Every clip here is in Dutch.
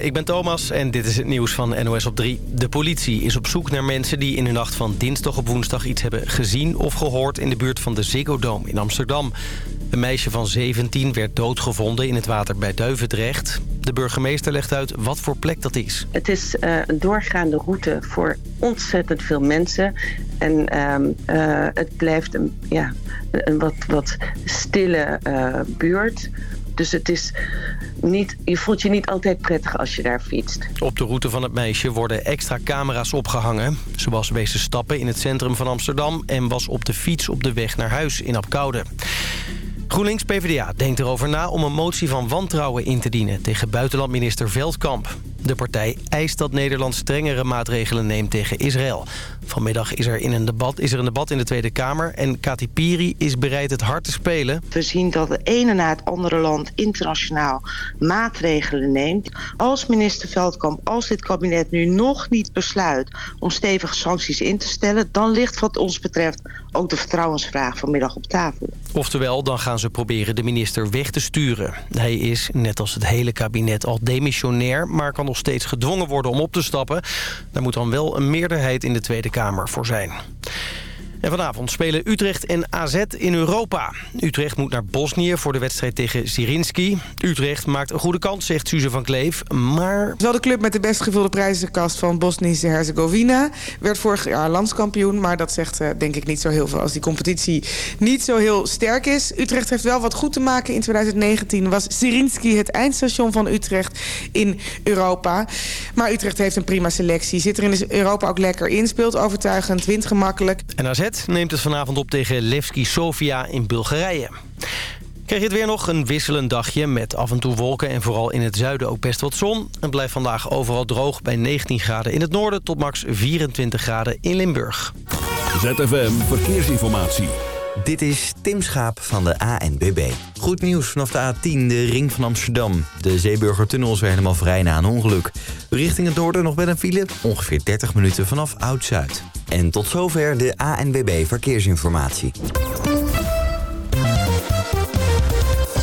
Ik ben Thomas en dit is het nieuws van NOS op 3. De politie is op zoek naar mensen die in de nacht van dinsdag op woensdag iets hebben gezien of gehoord in de buurt van de Ziggo in Amsterdam. Een meisje van 17 werd doodgevonden in het water bij Duivendrecht. De burgemeester legt uit wat voor plek dat is. Het is uh, een doorgaande route voor ontzettend veel mensen. En uh, uh, het blijft een, ja, een wat, wat stille uh, buurt. Dus het is niet, je voelt je niet altijd prettig als je daar fietst. Op de route van het meisje worden extra camera's opgehangen. Ze was wezen stappen in het centrum van Amsterdam... en was op de fiets op de weg naar huis in Apkoude. GroenLinks PvdA denkt erover na om een motie van wantrouwen in te dienen... tegen buitenlandminister Veldkamp. De partij eist dat Nederland strengere maatregelen neemt tegen Israël. Vanmiddag is er, in een debat, is er een debat in de Tweede Kamer en Kati Piri is bereid het hard te spelen. We zien dat het ene na het andere land internationaal maatregelen neemt. Als minister Veldkamp, als dit kabinet nu nog niet besluit om stevige sancties in te stellen... dan ligt wat ons betreft ook de vertrouwensvraag vanmiddag op tafel. Oftewel, dan gaan ze proberen de minister weg te sturen. Hij is, net als het hele kabinet, al demissionair... maar kan nog steeds gedwongen worden om op te stappen. Daar moet dan wel een meerderheid in de Tweede Kamer voor zijn. En vanavond spelen Utrecht en AZ in Europa. Utrecht moet naar Bosnië voor de wedstrijd tegen Sirinski. Utrecht maakt een goede kans, zegt Suze van Kleef, maar... Wel de club met de best gevulde prijzenkast van Bosnische-Herzegovina. Werd vorig jaar landskampioen, maar dat zegt uh, denk ik niet zo heel veel... als die competitie niet zo heel sterk is. Utrecht heeft wel wat goed te maken. In 2019 was Sirinski het eindstation van Utrecht in Europa. Maar Utrecht heeft een prima selectie. Zit er in Europa ook lekker in, speelt overtuigend, wint gemakkelijk. En AZ neemt het vanavond op tegen Levski Sofia in Bulgarije. Krijg je het weer nog een wisselend dagje met af en toe wolken... en vooral in het zuiden ook best wat zon. Het blijft vandaag overal droog bij 19 graden in het noorden... tot max 24 graden in Limburg. ZFM Verkeersinformatie. Dit is Tim Schaap van de ANBB. Goed nieuws vanaf de A10, de ring van Amsterdam. De Zeeburgertunnel is helemaal vrij na een ongeluk. Richting het noorden nog wel een file, ongeveer 30 minuten vanaf Oud-Zuid. En tot zover de ANWB Verkeersinformatie.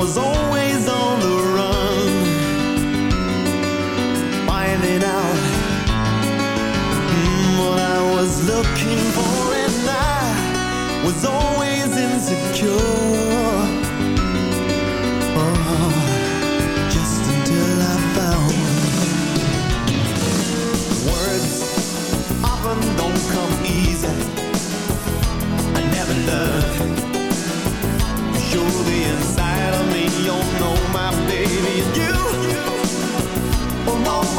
was always on the run. Finding out mm, what I was looking for.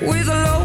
with a low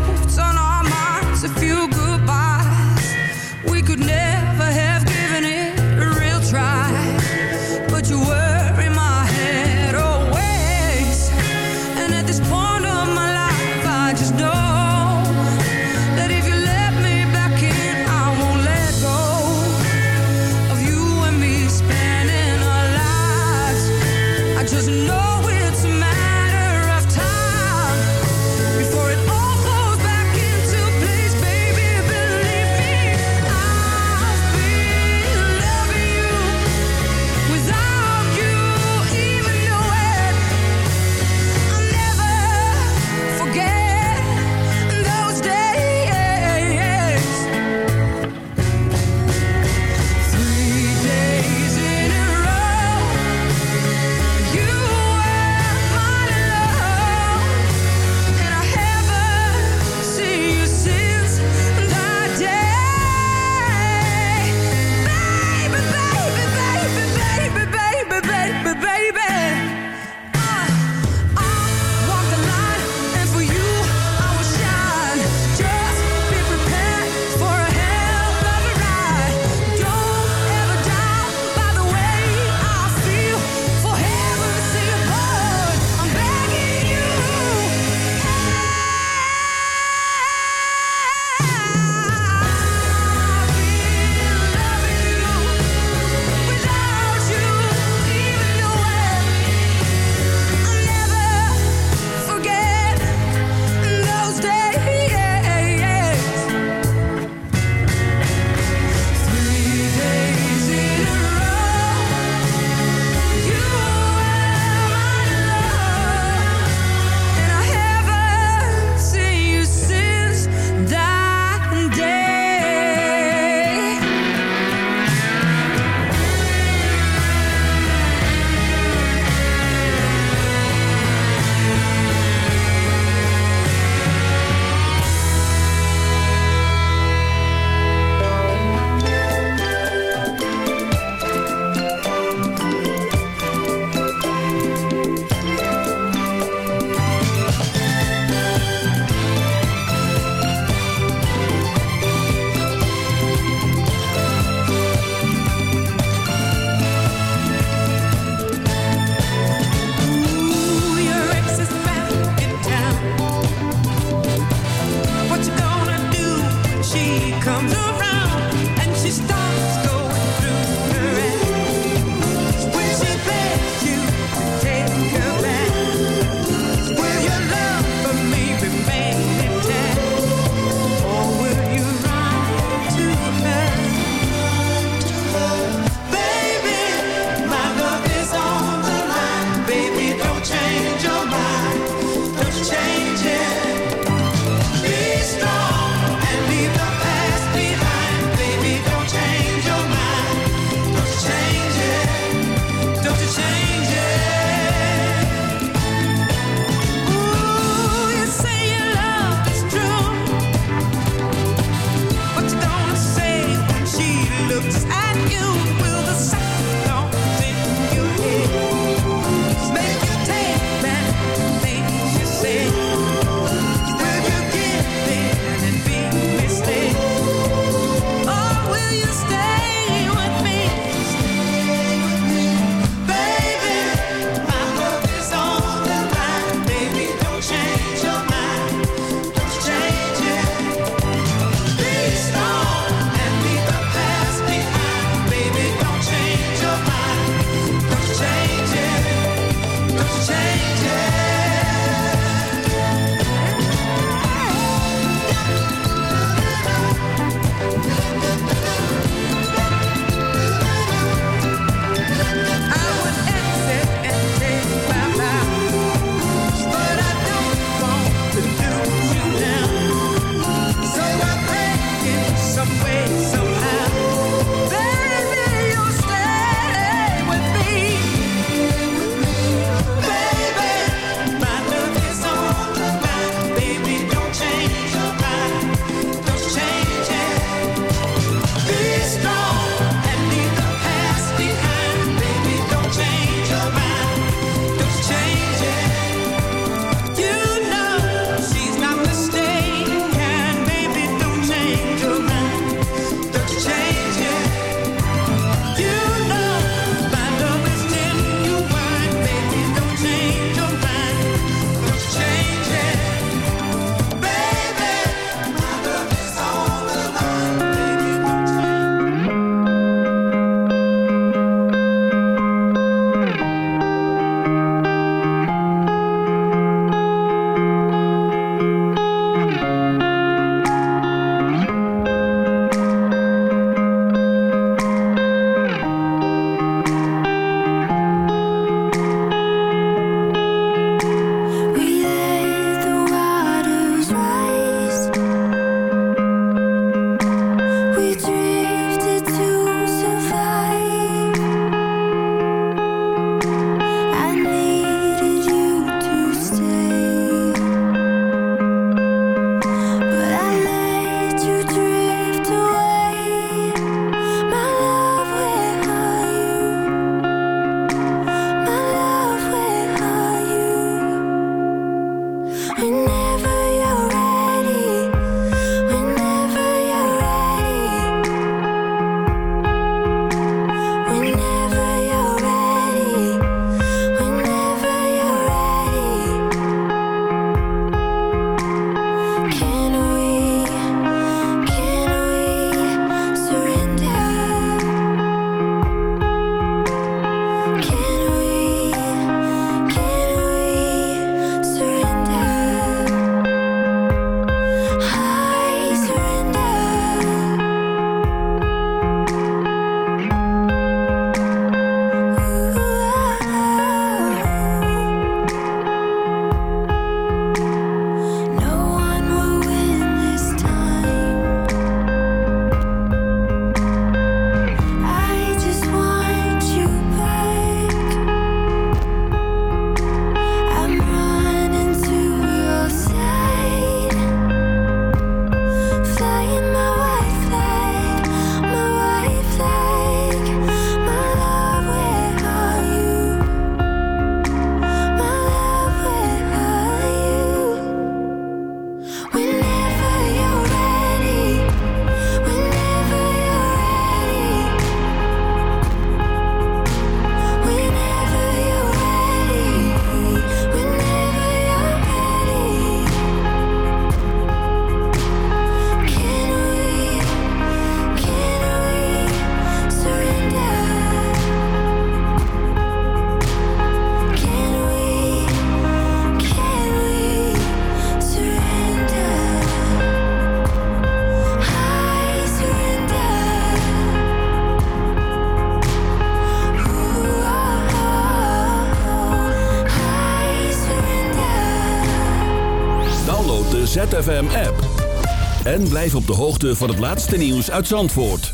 En blijf op de hoogte van het laatste nieuws uit Zandvoort.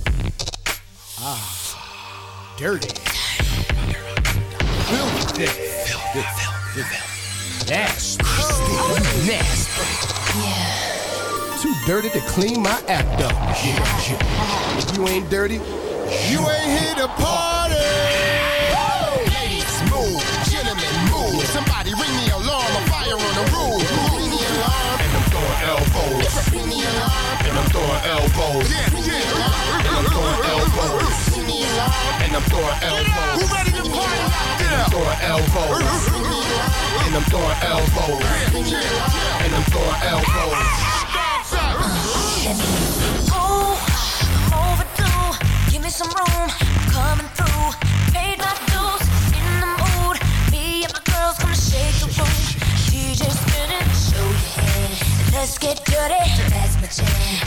Dirty. Filthy. Too dirty to clean my act up. If you ain't dirty, you ain't here to party. I'm throwing elbows. Yeah, yeah. And I'm throwing elbows. Ring the alarm. And I'm throwing elbows. Who ready to party? And I'm throwing elbows. And I'm throwing elbows. And I'm throwing elbows. Ooh, overdue. Give me some room. Coming through. Paid my dues. In the mood. Me and my girls gonna shake the room. DJ spinning. Show your head. Let's get dirty. That's my jam.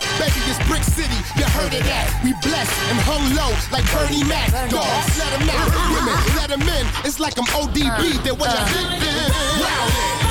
baby, it's Brick City. You heard of that? We blessed and hung low like Bernie Mac. Dogs, let 'em out. Women, let 'em in. It's like I'm ODB. Then what uh. y'all think? Rowdy.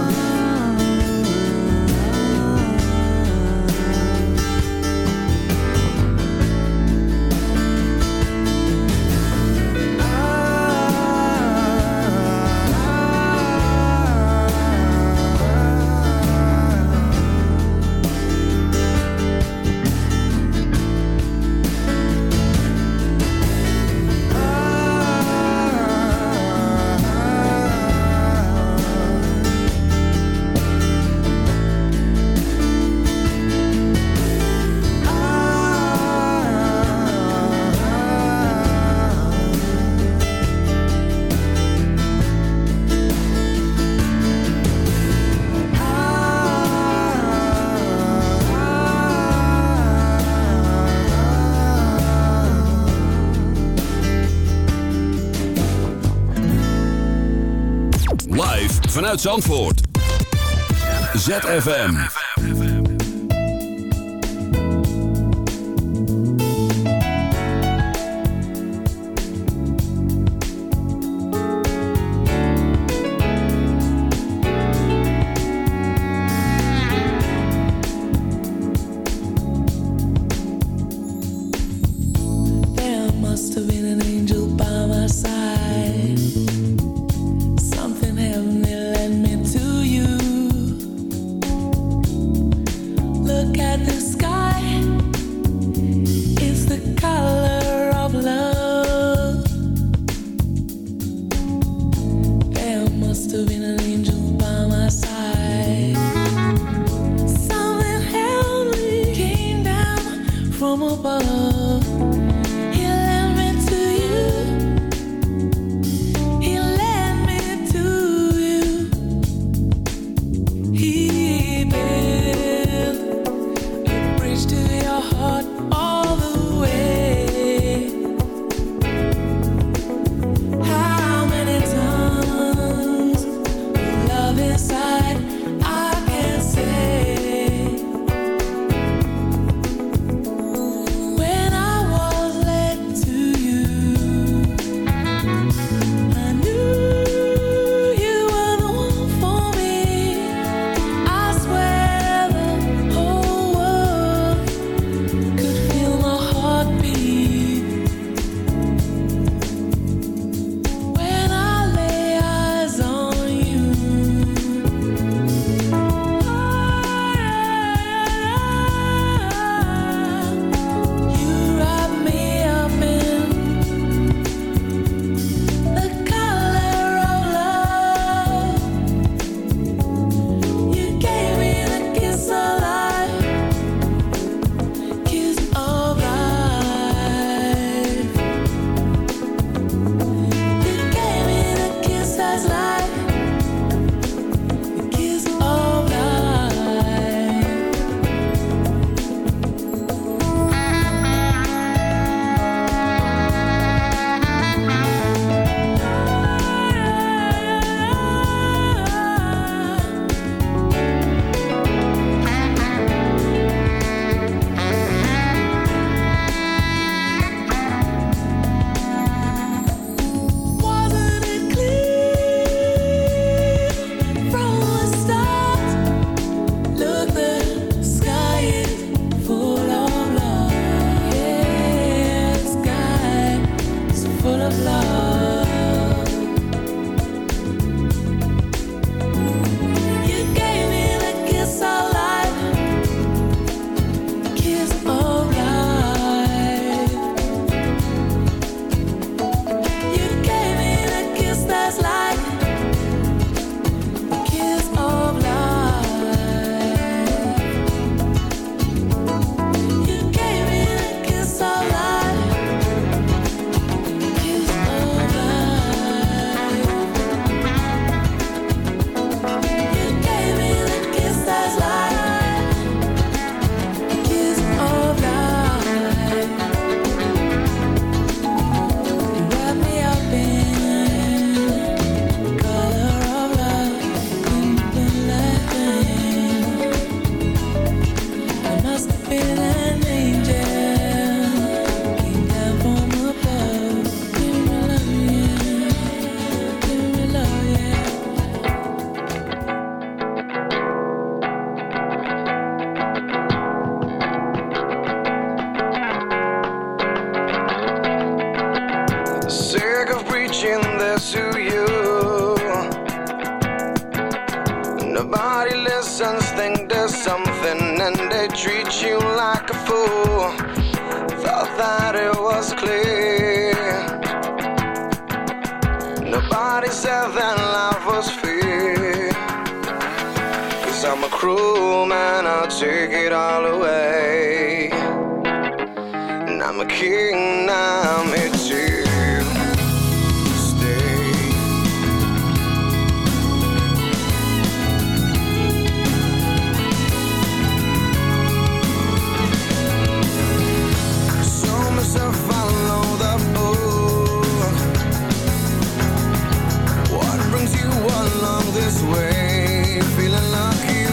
Vanuit Zandvoort. ZFM. Inside Feeling lucky,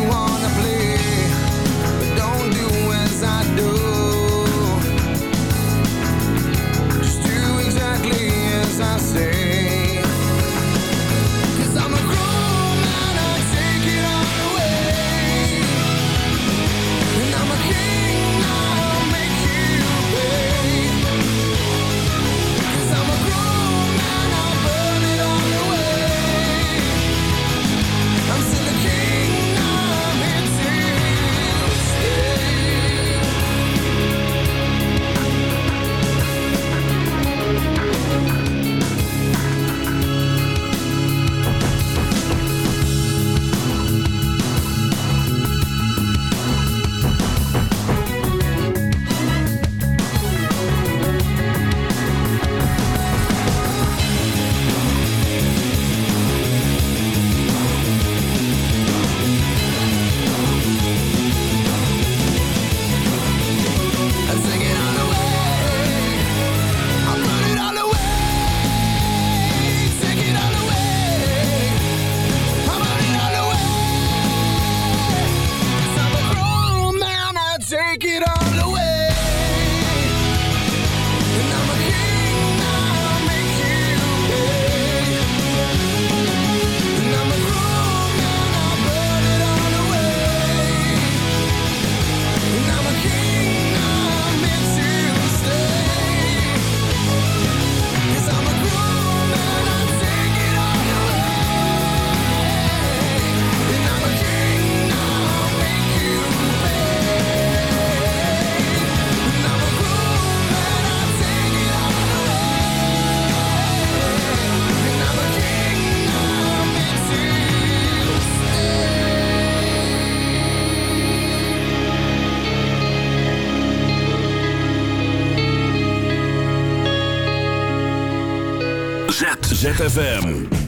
ZFM.